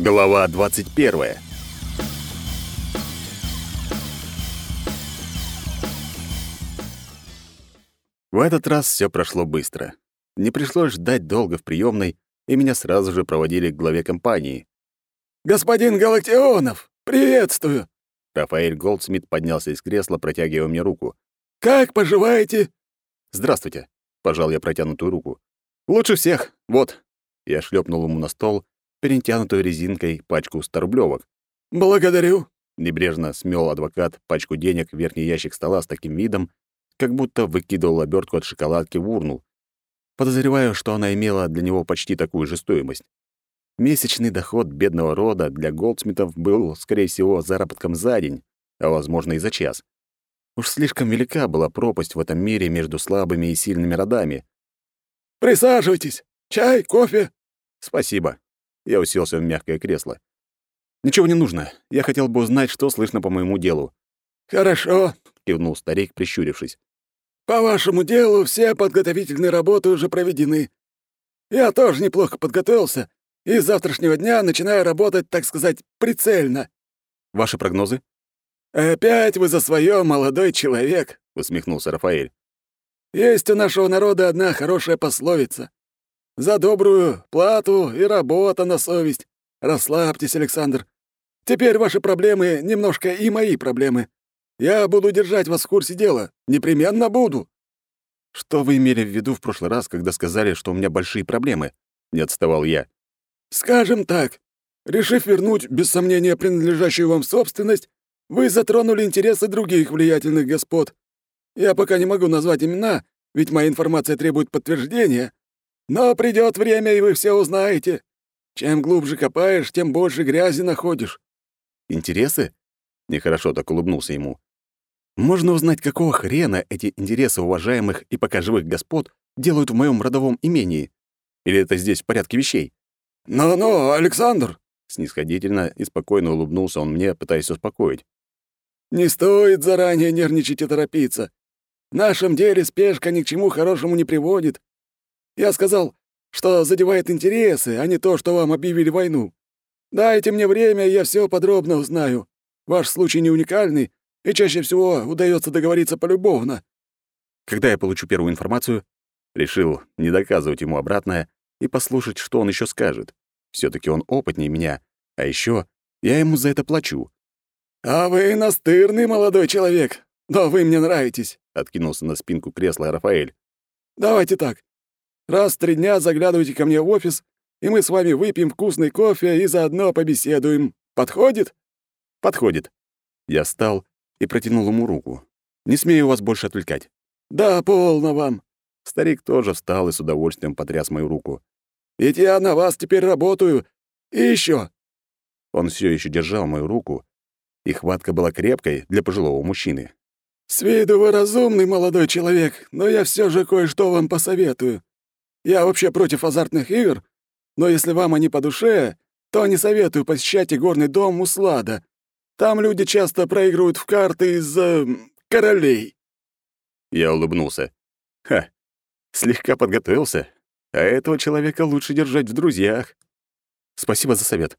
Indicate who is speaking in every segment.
Speaker 1: Глава 21. В этот раз все прошло быстро. Не пришлось ждать долго в приемной, и меня сразу же проводили к главе компании.
Speaker 2: «Господин Галактионов, приветствую!»
Speaker 1: Рафаэль Голдсмит поднялся из кресла, протягивая мне руку.
Speaker 2: «Как поживаете?»
Speaker 1: «Здравствуйте», — пожал я протянутую руку. «Лучше всех. Вот». Я шлепнул ему на стол перетянутую резинкой пачку старублёвок.
Speaker 2: «Благодарю!»
Speaker 1: — небрежно смел адвокат пачку денег в верхний ящик стола с таким видом, как будто выкидывал обертку от шоколадки в урну. Подозреваю, что она имела для него почти такую же стоимость. Месячный доход бедного рода для Голдсмитов был, скорее всего, заработком за день, а, возможно, и за час. Уж слишком велика была пропасть в этом мире между слабыми и сильными родами.
Speaker 2: «Присаживайтесь! Чай, кофе?»
Speaker 1: «Спасибо». Я уселся в мягкое кресло. «Ничего не нужно. Я хотел бы узнать, что слышно по моему делу».
Speaker 2: «Хорошо», —
Speaker 1: кивнул старик, прищурившись.
Speaker 2: «По вашему делу все подготовительные работы уже проведены. Я тоже неплохо подготовился, и с завтрашнего дня начинаю работать, так сказать, прицельно».
Speaker 1: «Ваши прогнозы?»
Speaker 2: «Опять вы за своё, молодой человек», — усмехнулся Рафаэль. «Есть у нашего народа одна хорошая пословица. За добрую плату и работа на совесть. Расслабьтесь, Александр. Теперь ваши проблемы немножко и мои проблемы. Я буду держать вас в курсе дела. Непременно буду».
Speaker 1: «Что вы имели в виду в прошлый раз, когда сказали, что у меня большие проблемы?» — не отставал я.
Speaker 2: «Скажем так, решив вернуть, без сомнения, принадлежащую вам собственность, вы затронули интересы других влиятельных господ. Я пока не могу назвать имена, ведь моя информация требует подтверждения, но придет время, и вы все узнаете. Чем глубже копаешь, тем больше грязи находишь».
Speaker 1: «Интересы?» — нехорошо так улыбнулся ему. «Можно узнать, какого хрена эти интересы уважаемых и пока живых господ делают в моем родовом имении? Или это здесь в порядке вещей?»
Speaker 2: «Ну-ну, Александр!»
Speaker 1: Снисходительно и спокойно улыбнулся он мне, пытаясь успокоить.
Speaker 2: «Не стоит заранее нервничать и торопиться. В нашем деле спешка ни к чему хорошему не приводит. Я сказал, что задевает интересы, а не то, что вам объявили войну. Дайте мне время, я все подробно узнаю. Ваш случай не уникальный, и чаще всего удается договориться полюбовно».
Speaker 1: Когда я получу первую информацию, решил не доказывать ему обратное и послушать, что он еще скажет. все таки он опытнее меня, а еще я ему за это плачу.
Speaker 2: «А вы настырный молодой человек, но вы мне нравитесь», — откинулся на спинку кресла Рафаэль. «Давайте так. Раз в три дня заглядывайте ко мне в офис, и мы с вами выпьем вкусный кофе и заодно побеседуем. Подходит?»
Speaker 1: «Подходит». Я встал и протянул ему руку. «Не смею вас больше отвлекать».
Speaker 2: «Да, полно вам».
Speaker 1: Старик тоже встал и с удовольствием потряс мою руку.
Speaker 2: «Ведь я на вас теперь работаю. И еще.
Speaker 1: Он все еще держал мою руку, и хватка была крепкой для пожилого мужчины.
Speaker 2: «С виду вы разумный молодой человек, но я все же кое-что вам посоветую. Я вообще против азартных игр, но если вам они по душе, то не советую посещать игорный дом Услада. Там люди часто проигрывают в карты из-за королей».
Speaker 1: Я улыбнулся. «Ха, слегка подготовился, а этого человека лучше держать в друзьях. Спасибо за совет.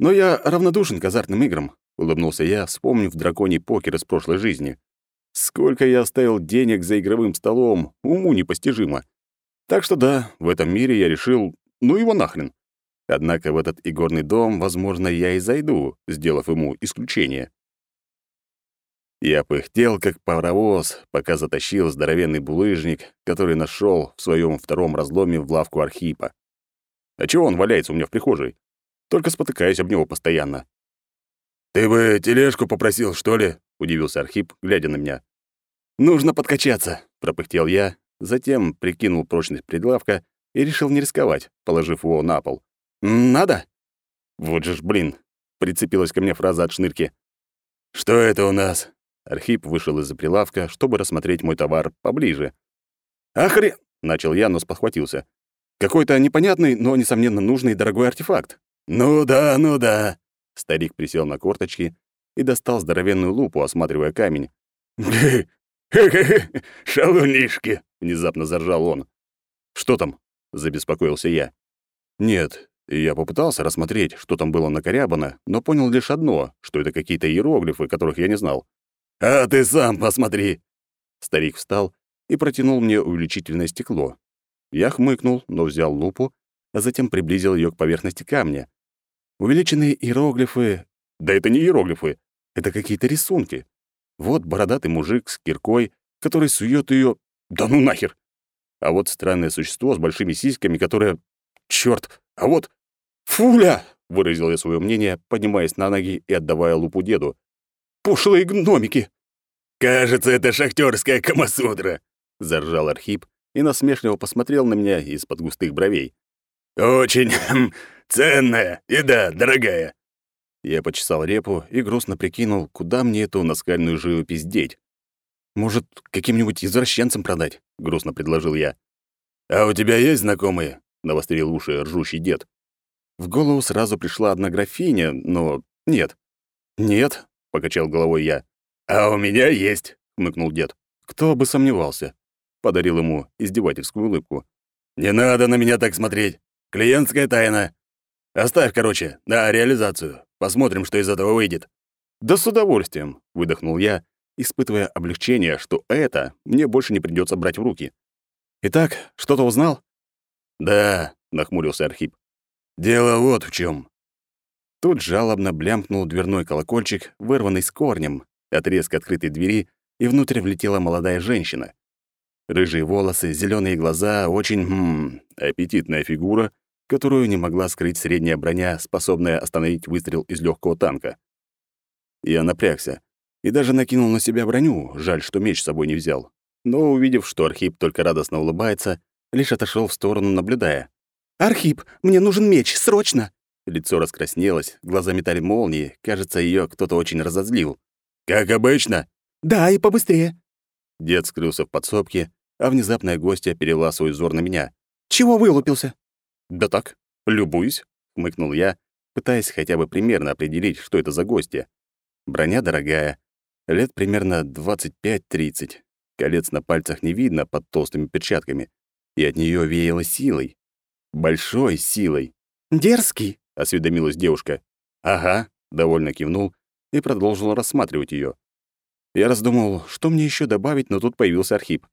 Speaker 1: Но я равнодушен к азартным играм», — улыбнулся я, вспомнив драконий покер из прошлой жизни. «Сколько я оставил денег за игровым столом, уму непостижимо. Так что да, в этом мире я решил, ну его нахрен. Однако в этот игорный дом, возможно, я и зайду, сделав ему исключение. Я пыхтел, как паровоз, пока затащил здоровенный булыжник, который нашел в своем втором разломе в лавку Архипа. А чего он валяется у меня в прихожей? Только спотыкаюсь об него постоянно.
Speaker 2: «Ты бы тележку попросил, что ли?» — удивился Архип, глядя на меня.
Speaker 1: «Нужно подкачаться», — пропыхтел я, Затем прикинул прочность прилавка и решил не рисковать, положив его на пол. «Надо?» Вот же ж, блин, прицепилась ко мне фраза от шнырки.
Speaker 2: «Что это у нас?»
Speaker 1: Архип вышел из-за прилавка, чтобы рассмотреть мой товар поближе. «Ахре...» — начал я, но спохватился. «Какой-то непонятный, но, несомненно, нужный дорогой артефакт».
Speaker 2: «Ну да, ну да».
Speaker 1: Старик присел на корточки и достал здоровенную лупу, осматривая камень.
Speaker 2: «Хе-хе-хе, шалунишки!»
Speaker 1: — внезапно заржал он. «Что там?» — забеспокоился я. «Нет, я попытался рассмотреть, что там было накорябано, но понял лишь одно, что это какие-то иероглифы, которых я не знал.
Speaker 2: «А ты сам посмотри!»
Speaker 1: Старик встал и протянул мне увеличительное стекло. Я хмыкнул, но взял лупу, а затем приблизил ее к поверхности камня. Увеличенные иероглифы... Да это не иероглифы, это какие-то рисунки. Вот бородатый мужик с киркой, который сует ее... Да ну нахер! А вот странное существо с большими сиськами, которое... Чёрт! А вот... Фуля! Выразил я свое мнение, поднимаясь на ноги и отдавая лупу деду. Пошлые гномики!
Speaker 2: «Кажется, это шахтерская камасудра!»
Speaker 1: — заржал Архип и насмешливо посмотрел на меня из-под густых бровей.
Speaker 2: «Очень хм, ценная и да, дорогая!»
Speaker 1: Я почесал репу и грустно прикинул, куда мне эту наскальную живопись деть. «Может, каким-нибудь извращенцам продать?» — грустно предложил я.
Speaker 2: «А у тебя есть знакомые?» — навострил уши ржущий дед.
Speaker 1: В голову сразу пришла одна графиня, но нет. «Нет», — покачал головой я.
Speaker 2: «А у меня есть», — хмыкнул дед.
Speaker 1: «Кто бы сомневался», — подарил ему издевательскую улыбку.
Speaker 2: «Не надо на меня так смотреть. Клиентская тайна. Оставь, короче, на реализацию. Посмотрим, что из этого выйдет».
Speaker 1: «Да с удовольствием», — выдохнул я, испытывая облегчение, что это мне больше не придется брать в руки. «Итак, что-то узнал?»
Speaker 2: «Да», — нахмурился Архип. «Дело вот в чем.
Speaker 1: Тут жалобно блямкнул дверной колокольчик, вырванный с корнем, от резко открытой двери, и внутрь влетела молодая женщина. Рыжие волосы, зеленые глаза, очень хм, аппетитная фигура, которую не могла скрыть средняя броня, способная остановить выстрел из легкого танка. Я напрягся и даже накинул на себя броню, жаль, что меч с собой не взял. Но, увидев, что Архип только радостно улыбается, лишь отошел в сторону, наблюдая. «Архип, мне нужен меч, срочно!» Лицо раскраснелось, глаза метали молнии, кажется, ее кто-то очень разозлил.
Speaker 2: «Как обычно?»
Speaker 1: «Да, и побыстрее». Дед скрылся в подсобке, а внезапная гостья перевела свой взор на меня. «Чего вылупился?» «Да так, любуюсь», — хмыкнул я, пытаясь хотя бы примерно определить, что это за гостья. Броня дорогая, лет примерно 25-30. Колец на пальцах не видно под толстыми перчатками, и от нее веяло силой. Большой силой. «Дерзкий», — осведомилась девушка. «Ага», — довольно кивнул и продолжил рассматривать ее. Я раздумал, что мне еще добавить, но тут появился Архип.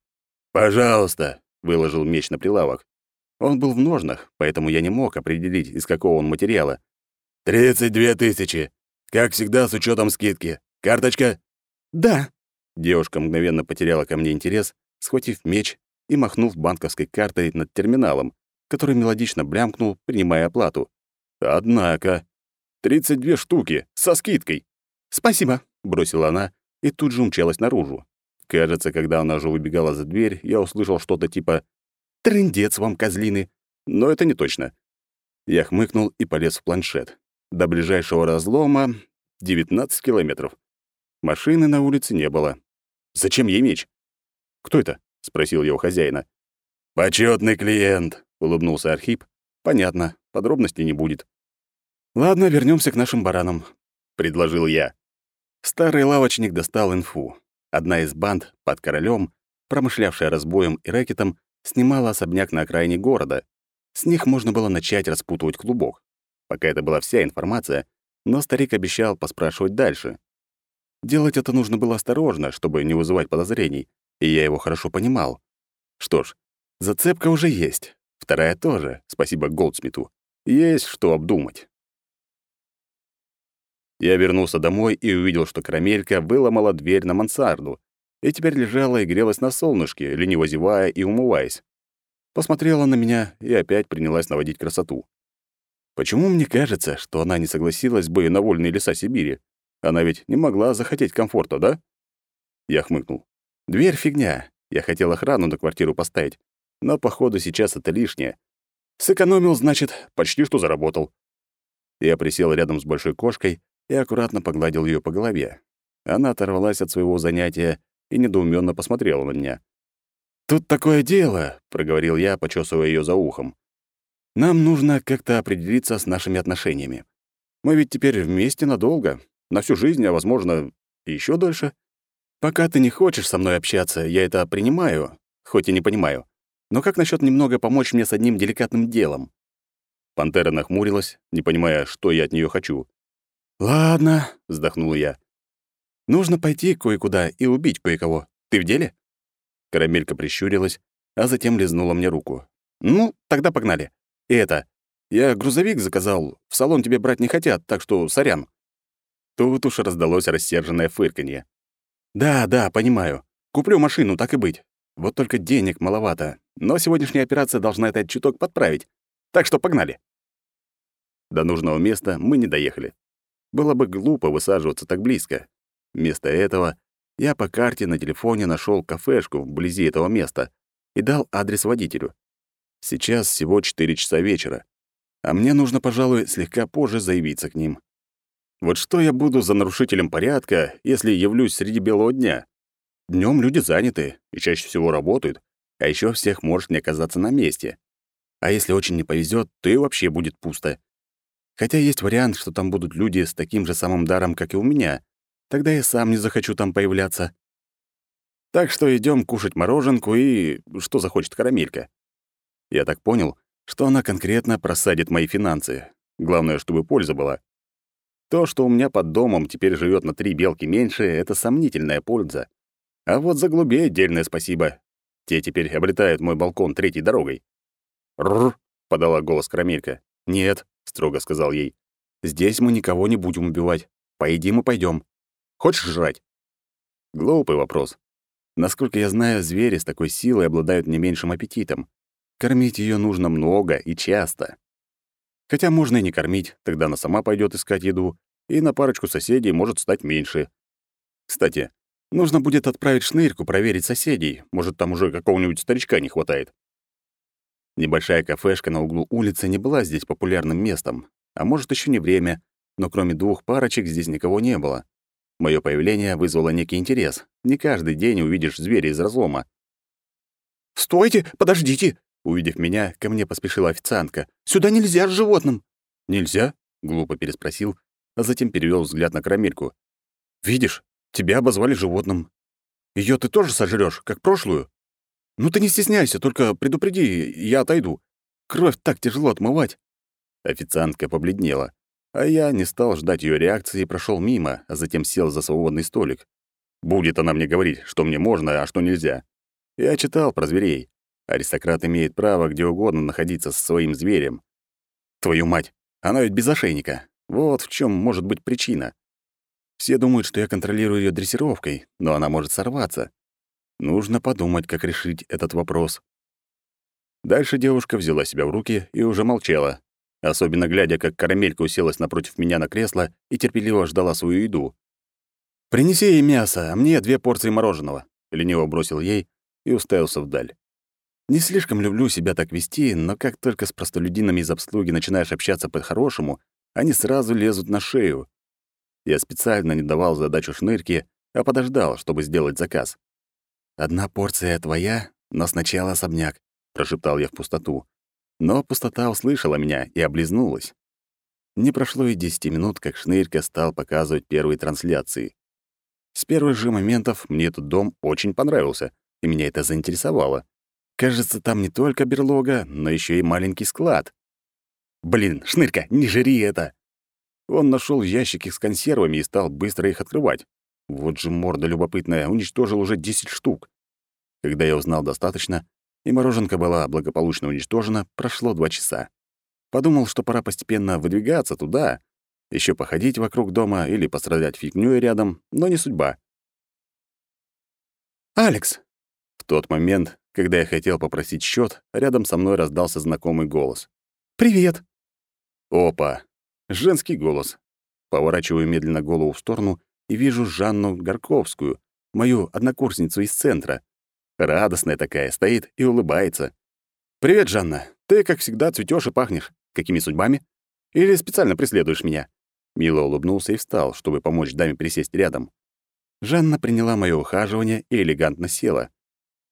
Speaker 2: «Пожалуйста», — выложил меч на прилавок.
Speaker 1: Он был в ножнах, поэтому я не мог определить, из какого он материала.
Speaker 2: «Тридцать две тысячи. Как всегда, с учетом скидки. Карточка?»
Speaker 1: «Да». Девушка мгновенно потеряла ко мне интерес, схватив меч и махнув банковской картой над терминалом, который мелодично блямкнул, принимая оплату. Однако... 32 штуки, со скидкой. «Спасибо», — бросила она и тут же умчалась наружу. Кажется, когда она уже выбегала за дверь, я услышал что-то типа «Трындец вам, козлины!» Но это не точно. Я хмыкнул и полез в планшет. До ближайшего разлома 19 километров. Машины на улице не было. Зачем ей меч? «Кто это?» — спросил я у хозяина.
Speaker 2: «Почётный клиент», — улыбнулся Архип.
Speaker 1: «Понятно, подробностей не будет». «Ладно, вернемся к нашим баранам», — предложил я. Старый лавочник достал инфу. Одна из банд под королем, промышлявшая разбоем и рэкетом, снимала особняк на окраине города. С них можно было начать распутывать клубок. Пока это была вся информация, но старик обещал поспрашивать дальше. Делать это нужно было осторожно, чтобы не вызывать подозрений, и я его хорошо понимал. Что ж, зацепка уже есть. Вторая тоже, спасибо Голдсмиту. Есть что обдумать. Я вернулся домой и увидел, что карамелька выломала дверь на мансарду и теперь лежала и грелась на солнышке, лениво зевая и умываясь. Посмотрела на меня и опять принялась наводить красоту. Почему мне кажется, что она не согласилась бы на вольные леса Сибири? Она ведь не могла захотеть комфорта, да? Я хмыкнул. Дверь — фигня. Я хотел охрану на квартиру поставить. Но, походу, сейчас это лишнее. Сэкономил, значит, почти что заработал. Я присел рядом с большой кошкой и аккуратно погладил ее по голове. Она оторвалась от своего занятия и недоуменно посмотрела на меня. «Тут такое дело», — проговорил я, почесывая ее за ухом. «Нам нужно как-то определиться с нашими отношениями. Мы ведь теперь вместе надолго, на всю жизнь, а, возможно, еще дольше. Пока ты не хочешь со мной общаться, я это принимаю, хоть и не понимаю. Но как насчет немного помочь мне с одним деликатным делом?» Пантера нахмурилась, не понимая, что я от нее хочу.
Speaker 2: «Ладно», — вздохнул я. «Нужно пойти кое-куда и убить кое-кого. Ты в деле?»
Speaker 1: Карамелька прищурилась, а затем лизнула мне руку.
Speaker 2: «Ну, тогда погнали. И это, я грузовик заказал, в салон тебе брать не хотят, так что сорян».
Speaker 1: Тут уж раздалось рассерженное фырканье.
Speaker 2: «Да, да, понимаю. Куплю машину, так и быть. Вот только денег маловато. Но сегодняшняя операция должна этот чуток подправить. Так что погнали».
Speaker 1: До нужного места мы не доехали. Было бы глупо высаживаться так близко. Вместо этого я по карте на телефоне нашел кафешку вблизи этого места и дал адрес водителю. Сейчас всего 4 часа вечера, а мне нужно, пожалуй, слегка позже заявиться к ним. Вот что я буду за нарушителем порядка, если явлюсь среди белого дня? Днем люди заняты и чаще всего работают, а еще всех может не оказаться на месте. А если очень не повезет, то и вообще будет пусто. Хотя есть вариант, что там будут люди с таким же самым даром, как и у меня. Тогда я сам не захочу там появляться. Так что идем кушать мороженку и что захочет карамелька. Я так понял, что она конкретно просадит мои финансы. Главное, чтобы польза была. То, что у меня под домом теперь живет на три белки меньше, это сомнительная польза. А вот за голубей отдельное спасибо. Те теперь обретают мой балкон третьей дорогой. «Рррр», — подала голос Карамелька. «Нет», — строго сказал ей. «Здесь мы никого не будем убивать. Поедим и пойдем. Хочешь жрать?» Глупый вопрос. Насколько я знаю, звери с такой силой обладают не меньшим аппетитом. Кормить ее нужно много и часто. Хотя можно и не кормить, тогда она сама пойдет искать еду, и на парочку соседей может стать меньше. Кстати, нужно будет отправить шнырьку проверить соседей, может, там уже какого-нибудь старичка не хватает. Небольшая кафешка на углу улицы не была здесь популярным местом, а может, еще не время, но кроме двух парочек здесь никого не было. Мое появление вызвало некий интерес. Не каждый день увидишь зверя из разлома.
Speaker 2: «Стойте! Подождите!» Увидев меня, ко мне поспешила официантка. «Сюда нельзя с животным!»
Speaker 1: «Нельзя?» — глупо переспросил, а затем перевел взгляд на карамельку. «Видишь, тебя обозвали животным. Ее ты тоже сожрешь, как прошлую?» «Ну ты не стесняйся, только предупреди, я отойду. Кровь так тяжело отмывать». Официантка побледнела, а я не стал ждать ее реакции и прошел мимо, а затем сел за свободный столик. Будет она мне говорить, что мне можно, а что нельзя. Я читал про зверей. Аристократ имеет право где угодно находиться со своим зверем. Твою мать, она ведь без ошейника. Вот в чем может быть причина. Все думают, что я контролирую ее дрессировкой, но она может сорваться. Нужно подумать, как решить этот вопрос. Дальше девушка взяла себя в руки и уже молчала, особенно глядя, как карамелька уселась напротив меня на кресло и терпеливо ждала свою еду. «Принеси ей мясо, а мне две порции мороженого», — лениво бросил ей и уставился вдаль. Не слишком люблю себя так вести, но как только с простолюдинами из обслуги начинаешь общаться по-хорошему, они сразу лезут на шею. Я специально не давал задачу шнырке, а подождал, чтобы сделать заказ. «Одна порция твоя, но сначала особняк», — прошептал я в пустоту. Но пустота услышала меня и облизнулась. Не прошло и десяти минут, как Шнырька стал показывать первые трансляции. С первых же моментов мне этот дом очень понравился, и меня это заинтересовало. Кажется, там не только берлога, но еще и маленький склад. Блин, Шнырка, не жри это! Он нашел ящики с консервами и стал быстро их открывать. Вот же морда любопытная, уничтожил уже 10 штук. Когда я узнал достаточно, и мороженка была благополучно уничтожена, прошло два часа. Подумал, что пора постепенно выдвигаться туда, еще походить вокруг дома или пострадать фигнёй рядом, но не судьба.
Speaker 2: «Алекс!»
Speaker 1: В тот момент когда я хотел попросить счет, рядом со мной раздался знакомый голос.
Speaker 2: «Привет!»
Speaker 1: Опа! Женский голос. Поворачиваю медленно голову в сторону и вижу Жанну Горковскую, мою однокурсницу из центра. Радостная такая, стоит и улыбается. «Привет, Жанна. Ты, как всегда, цветёшь и пахнешь. Какими судьбами? Или специально преследуешь меня?» Мило улыбнулся и встал, чтобы помочь даме присесть рядом. Жанна приняла моё ухаживание и элегантно села.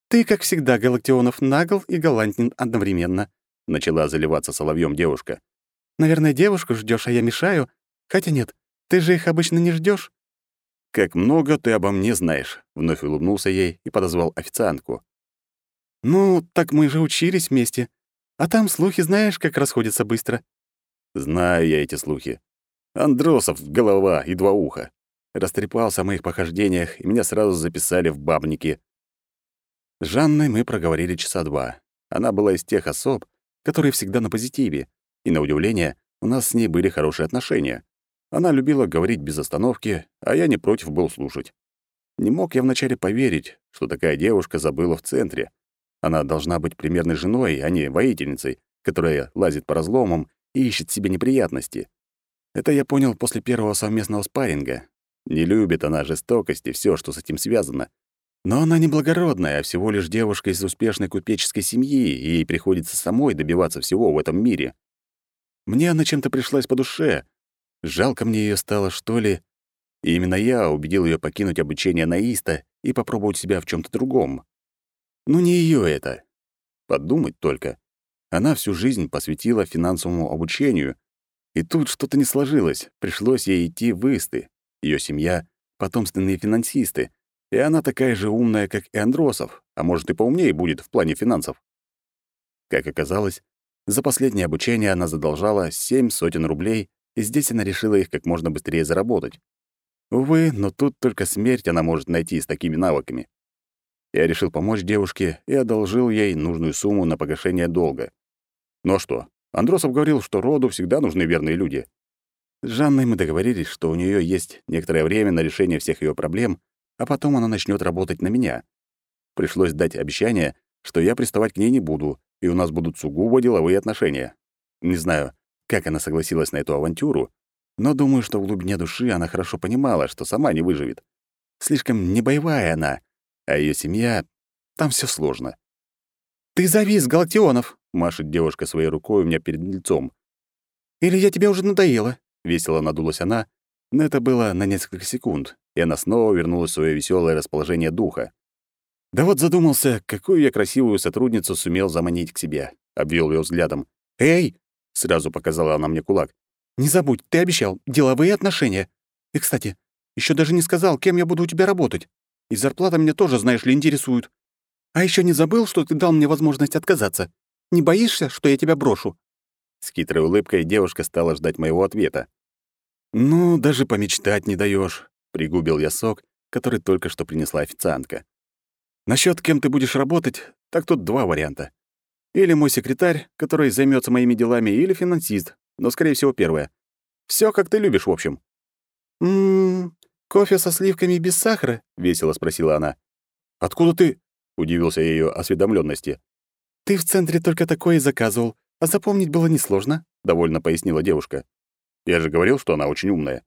Speaker 2: «Ты, как всегда, Галактионов, нагл и галантен одновременно», —
Speaker 1: начала заливаться соловьем девушка.
Speaker 2: «Наверное, девушку ждешь, а я мешаю. Хотя нет, ты же их обычно не ждешь.
Speaker 1: «Как много ты обо мне знаешь», — вновь улыбнулся ей и подозвал официантку.
Speaker 2: «Ну, так мы же учились вместе. А там слухи знаешь, как расходятся быстро.
Speaker 1: Знаю я эти слухи. Андросов голова и два уха. Растрепался о моих похождениях, и меня сразу записали в бабники. С Жанной мы проговорили часа два. Она была из тех особ, которые всегда на позитиве, и, на удивление, у нас с ней были хорошие отношения. Она любила говорить без остановки, а я не против был слушать. Не мог я вначале поверить, что такая девушка забыла в центре. Она должна быть примерной женой, а не воительницей, которая лазит по разломам и ищет себе неприятности. Это я понял после первого совместного спарринга. Не любит она жестокости, все, что с этим связано. Но она не благородная, а всего лишь девушка из успешной купеческой семьи, и ей приходится самой добиваться всего в этом мире. Мне она чем-то пришлась по душе. Жалко мне ее стало, что ли. И именно я убедил ее покинуть обучение наиста и попробовать себя в чем то другом. Ну не ее это. Подумать только. Она всю жизнь посвятила финансовому обучению, и тут что-то не сложилось, пришлось ей идти в Исты. Ее семья — потомственные финансисты, и она такая же умная, как и Андросов, а может и поумнее будет в плане финансов. Как оказалось, за последнее обучение она задолжала семь сотен рублей, и здесь она решила их как можно быстрее заработать. Увы, но тут только смерть она может найти с такими навыками. Я решил помочь девушке и одолжил ей нужную сумму на погашение долга. Ну а что? Андросов говорил, что роду всегда нужны верные люди. С Жанной мы договорились, что у нее есть некоторое время на решение всех ее проблем, а потом она начнет работать на меня. Пришлось дать обещание, что я приставать к ней не буду, и у нас будут сугубо деловые отношения. Не знаю, как она согласилась на эту авантюру, но думаю, что в глубине души она хорошо понимала, что сама не выживет. Слишком не боевая она, а ее семья... Там все сложно. «Ты завис, Галактионов!» — машет девушка своей рукой у меня перед лицом. «Или я тебе уже надоела?» — весело надулась она, но это было на несколько секунд, и она снова вернулась в свое веселое расположение духа. Да вот задумался, какую я красивую сотрудницу сумел заманить к себе. Обвел ее взглядом. «Эй!» — сразу показала она мне кулак. «Не забудь, ты обещал. Деловые отношения. И, кстати, еще даже не сказал, кем я буду у тебя работать. И зарплата меня тоже, знаешь ли, интересует. А еще не забыл, что ты дал мне возможность отказаться. Не боишься, что я тебя брошу?» С хитрой улыбкой девушка стала ждать моего ответа. «Ну, даже помечтать не даешь, пригубил я сок, который только что принесла официантка. Насчет кем ты будешь работать, так тут два варианта. Или мой секретарь, который займется моими делами, или финансист, но, скорее всего, первое. Все, как ты любишь, в общем. «М-м, кофе со сливками без сахара?» — весело спросила она. «Откуда ты?» — удивился я её осведомленности. «Ты в центре только такое и заказывал, а запомнить было несложно», — довольно пояснила девушка. Я же говорил, что она очень умная.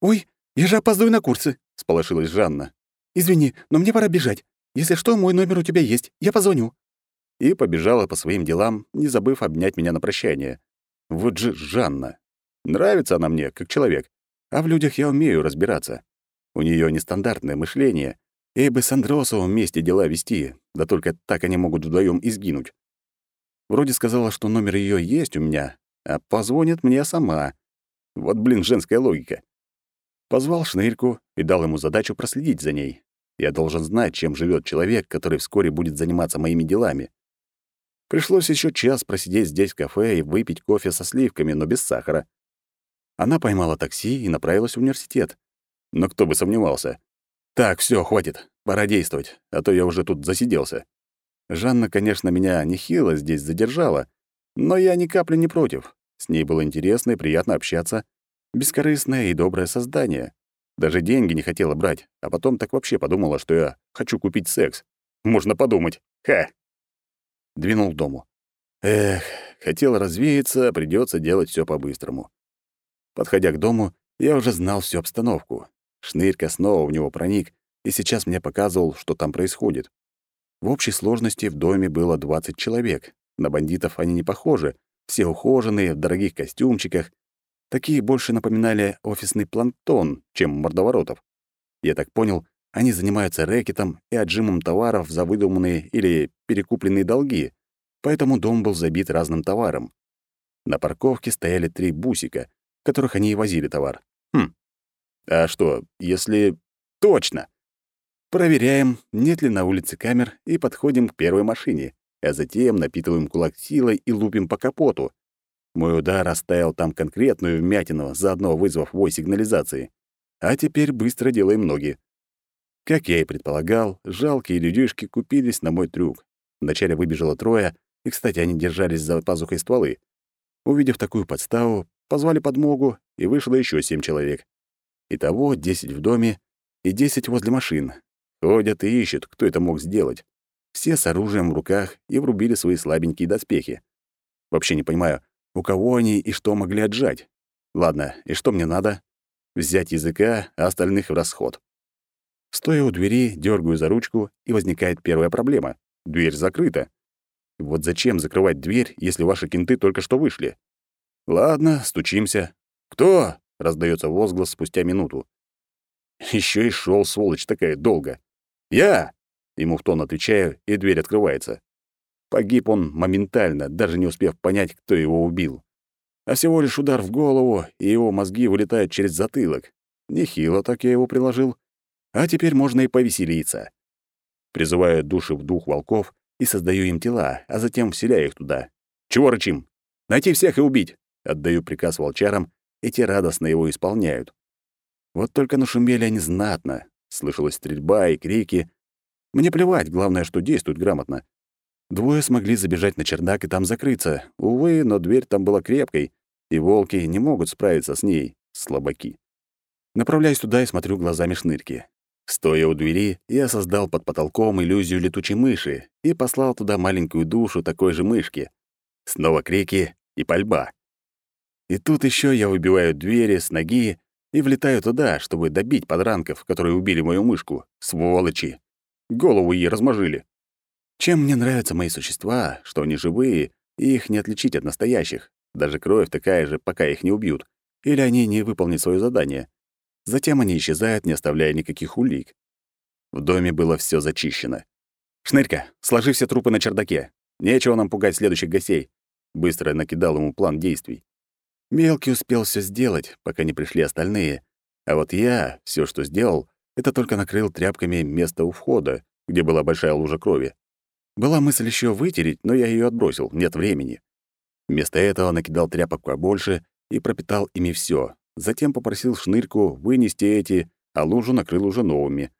Speaker 1: «Ой, я же опаздываю на курсы», — сполошилась Жанна. «Извини, но мне пора бежать. Если что, мой номер у тебя есть. Я позвоню». И побежала по своим делам, не забыв обнять меня на прощание. Вот же Жанна. Нравится она мне, как человек. А в людях я умею разбираться. У нее нестандартное мышление. Ей бы с Андросовым вместе дела вести, да только так они могут вдвоем изгинуть. Вроде сказала, что номер ее есть у меня, а позвонит мне сама. Вот, блин, женская логика. Позвал Шнырьку и дал ему задачу проследить за ней. Я должен знать, чем живет человек, который вскоре будет заниматься моими делами. Пришлось еще час просидеть здесь в кафе и выпить кофе со сливками, но без сахара. Она поймала такси и направилась в университет. Но кто бы сомневался. Так, все, хватит, пора действовать, а то я уже тут засиделся. Жанна, конечно, меня нехило здесь задержала, но я ни капли не против. С ней было интересно и приятно общаться. Бескорыстное и доброе создание. Даже деньги не хотела брать, а потом так вообще подумала, что я хочу купить секс. Можно подумать. Ха! Двинул к дому. Эх, хотел развеяться, придется делать все по-быстрому. Подходя к дому, я уже знал всю обстановку. Шнырька снова в него проник, и сейчас мне показывал, что там происходит. В общей сложности в доме было 20 человек. На бандитов они не похожи, все ухоженные, в дорогих костюмчиках, Такие больше напоминали офисный планктон, чем мордоворотов. Я так понял, они занимаются рэкетом и отжимом товаров за выдуманные или перекупленные долги, поэтому дом был забит разным товаром. На парковке стояли три бусика, в которых они и возили товар. Хм. А что, если... Точно! Проверяем, нет ли на улице камер, и подходим к первой машине, а затем напитываем кулак силой и лупим по капоту. Мой удар оставил там конкретную вмятину, заодно вызвав вой сигнализации. А теперь быстро делаем ноги. Как я и предполагал, жалкие людишки купились на мой трюк. Вначале выбежало трое, и, кстати, они держались за пазухой стволы. Увидев такую подставу, позвали подмогу, и вышло еще семь человек. Итого десять в доме и десять возле машин. Ходят и ищут, кто это мог сделать. Все с оружием в руках и врубили свои слабенькие доспехи. Вообще не понимаю, у кого они и что могли отжать. Ладно, и что мне надо? Взять языка, а остальных в расход. Стоя у двери, дергаю за ручку, и возникает первая проблема. Дверь закрыта. Вот зачем закрывать дверь, если ваши кенты только что вышли? Ладно, стучимся. «Кто?» — раздается возглас спустя минуту. Еще и шел сволочь такая долго. «Я!» — ему в тон отвечаю, и дверь открывается. Погиб он моментально, даже не успев понять, кто его убил. А всего лишь удар в голову, и его мозги вылетают через затылок. Нехило так я его приложил. А теперь можно и повеселиться. Призываю души в дух волков и создаю им тела, а затем вселяю их туда. Чего рычим? Найти всех и убить. Отдаю приказ волчарам, и те радостно его исполняют. Вот только нашумели они знатно. Слышалась стрельба и крики. Мне плевать, главное, что действуют грамотно. Двое смогли забежать на чердак и там закрыться. Увы, но дверь там была крепкой, и волки не могут справиться с ней, слабаки. Направляюсь туда и смотрю глазами шнырки. Стоя у двери, я создал под потолком иллюзию летучей мыши и послал туда маленькую душу такой же мышки. Снова крики и пальба. И тут еще я выбиваю двери с ноги и влетаю туда, чтобы добить подранков, которые убили мою мышку. Сволочи! Голову ей размажили. Чем мне нравятся мои существа, что они живые, и их не отличить от настоящих. Даже кровь такая же, пока их не убьют. Или они не выполнят свое задание. Затем они исчезают, не оставляя никаких улик. В доме было все зачищено. «Шнырька, сложи все трупы на чердаке. Нечего нам пугать следующих гостей». Быстро накидал ему план действий. Мелкий успел все сделать, пока не пришли остальные. А вот я все, что сделал, это только накрыл тряпками место у входа, где была большая лужа крови. Была мысль еще вытереть, но я ее отбросил, нет времени. Вместо этого накидал тряпок побольше и пропитал ими все. Затем попросил шнырьку вынести эти, а лужу накрыл уже новыми.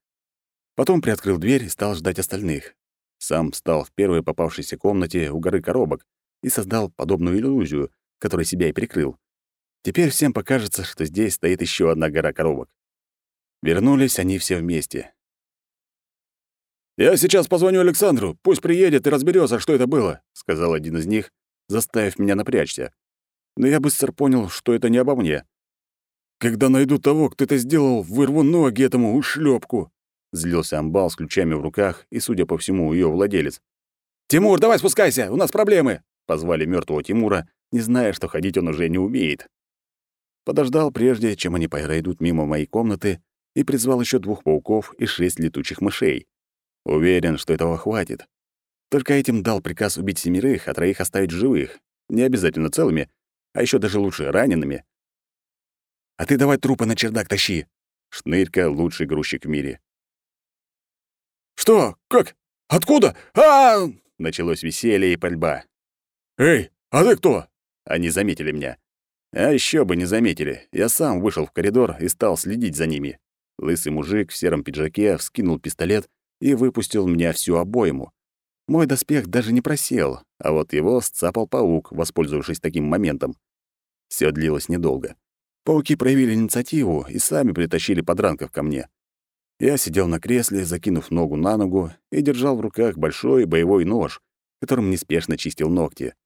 Speaker 1: Потом приоткрыл дверь и стал ждать остальных. Сам встал в первой попавшейся комнате у горы коробок и создал подобную иллюзию, которой себя и прикрыл. Теперь всем покажется, что здесь стоит еще одна гора коробок. Вернулись они все вместе.
Speaker 2: «Я сейчас позвоню Александру, пусть приедет и разберется, что это было», — сказал один из них, заставив меня напрячься. Но я быстро понял, что это не обо мне. «Когда найду того, кто это сделал, вырву ноги этому ушлепку», — злился амбал с ключами в руках и, судя по всему, ее владелец. «Тимур, давай спускайся, у нас проблемы!» — позвали мертвого Тимура, не зная, что ходить он уже не умеет. Подождал прежде, чем они пройдут мимо моей комнаты, и призвал еще двух пауков и шесть летучих мышей. Уверен, что этого хватит. Только этим дал приказ убить семерых, а троих оставить живых. Не обязательно целыми, а еще даже лучше ранеными. «А ты давай трупы на чердак тащи!» Шнырька — лучший грузчик в мире. «Что? Как? Откуда? а, -а, -а Началось веселье и пальба. «Эй, а ты кто?» Они заметили меня. А еще бы не заметили. Я сам вышел в коридор и стал следить за ними. Лысый мужик в сером пиджаке вскинул пистолет и выпустил меня всю обойму. Мой доспех даже не просел, а вот его сцапал паук, воспользовавшись таким моментом. Все длилось недолго. Пауки проявили инициативу и сами притащили подранков ко мне. Я сидел на кресле, закинув ногу на ногу, и держал в руках большой боевой нож, которым неспешно чистил ногти.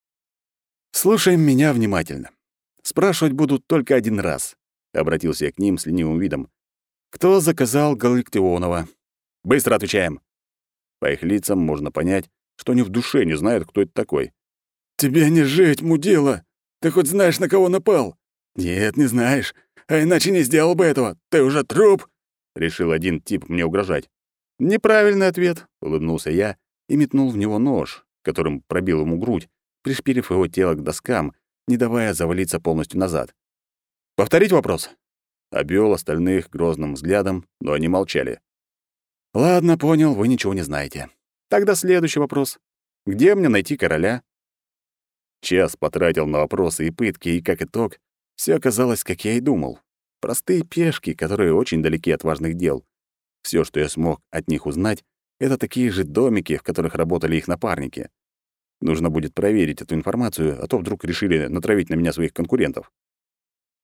Speaker 2: «Слушай меня внимательно. Спрашивать будут только один раз», — обратился я к ним с ленивым видом. «Кто заказал Галактионова?» Быстро отвечаем. По их лицам можно понять, что они в душе не знают, кто это такой. «Тебе не жить, мудила! Ты хоть знаешь, на кого напал?» «Нет, не знаешь. А иначе не сделал бы этого. Ты уже труп!» Решил один тип мне угрожать. «Неправильный ответ», — улыбнулся я и метнул в него нож, которым пробил ему грудь, пришпилив его тело к доскам, не давая завалиться полностью назад. «Повторить вопрос?» Обвел остальных грозным взглядом, но они молчали. Ладно, понял, вы ничего не знаете. Тогда следующий вопрос. Где мне найти короля?
Speaker 1: Час потратил на вопросы и пытки, и, как итог, все оказалось, как я и думал. Простые пешки, которые очень далеки от важных дел. Все, что я смог от них узнать, это такие же домики, в которых работали их напарники. Нужно будет проверить эту информацию, а то вдруг решили натравить на меня своих конкурентов.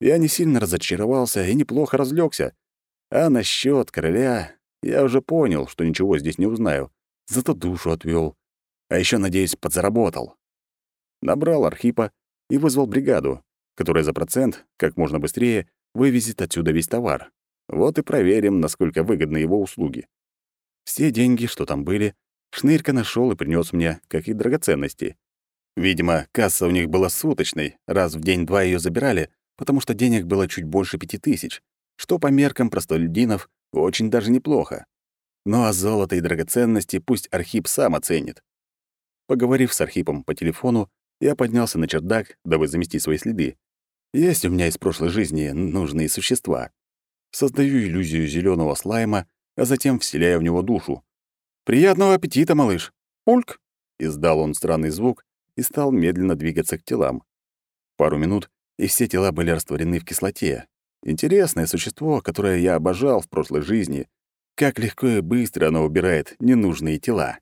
Speaker 1: Я не сильно разочаровался и неплохо разлегся. А насчет короля я уже понял, что ничего здесь не узнаю. Зато душу отвел. А еще, надеюсь, подзаработал. Набрал Архипа и вызвал бригаду, которая за процент, как можно быстрее, вывезет отсюда весь товар. Вот и проверим, насколько выгодны его услуги. Все деньги, что там были, Шнырька нашел и принес мне, как и драгоценности. Видимо, касса у них была суточной, раз в день-два ее забирали, потому что денег было чуть больше пяти тысяч, что по меркам простолюдинов очень даже неплохо. Ну а золото и драгоценности пусть Архип сам оценит. Поговорив с Архипом по телефону, я поднялся на чердак, дабы замести свои следы. Есть у меня из прошлой жизни нужные существа. Создаю иллюзию зеленого слайма, а затем вселяю в него душу. «Приятного аппетита, малыш!» «Ульк!» — издал он странный звук и стал медленно двигаться к телам. Пару минут, и все тела были растворены в кислоте. Интересное существо, которое я обожал в прошлой жизни. Как легко и быстро оно убирает ненужные тела.